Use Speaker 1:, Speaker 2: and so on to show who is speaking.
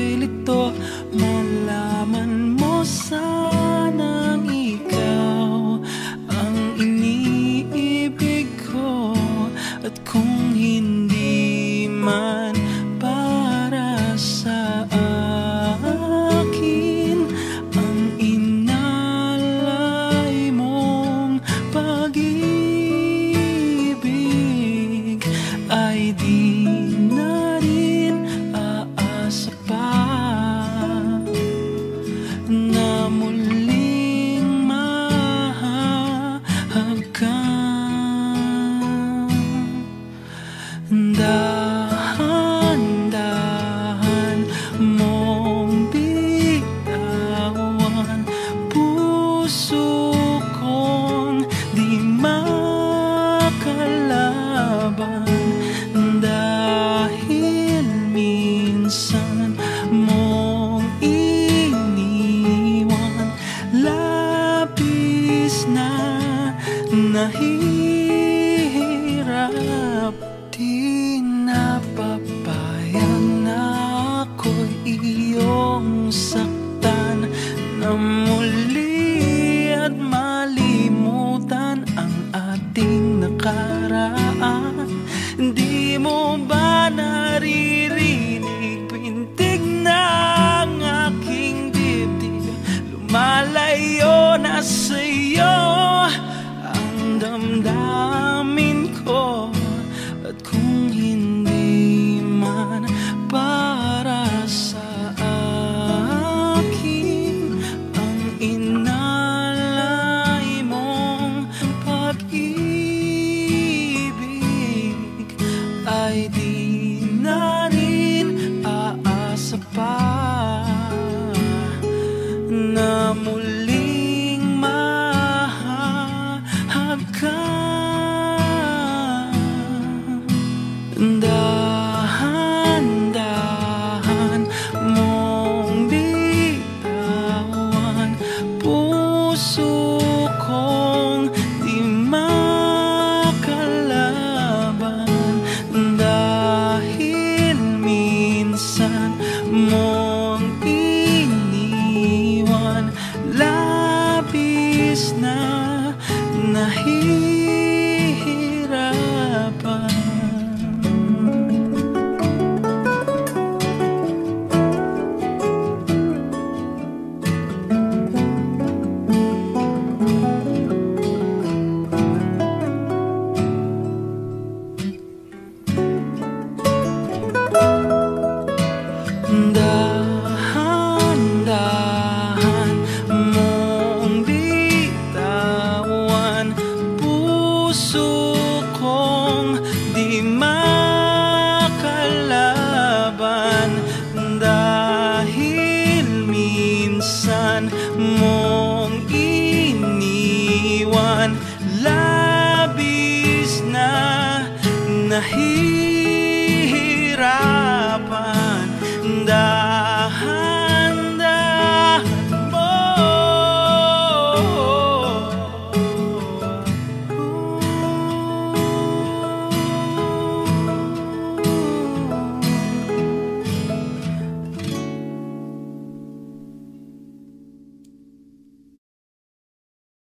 Speaker 1: ako'y lito Malaman mo sanang ikaw Ang iniibig ko. At kung hindi man bye. Damdamin ko At kung hindi man para sa akin Ang inalay mong pag-ibig Ay di na Puso kong di makalaban. Dahil minsan mong iniwan Labis na nahihirapan. Dahil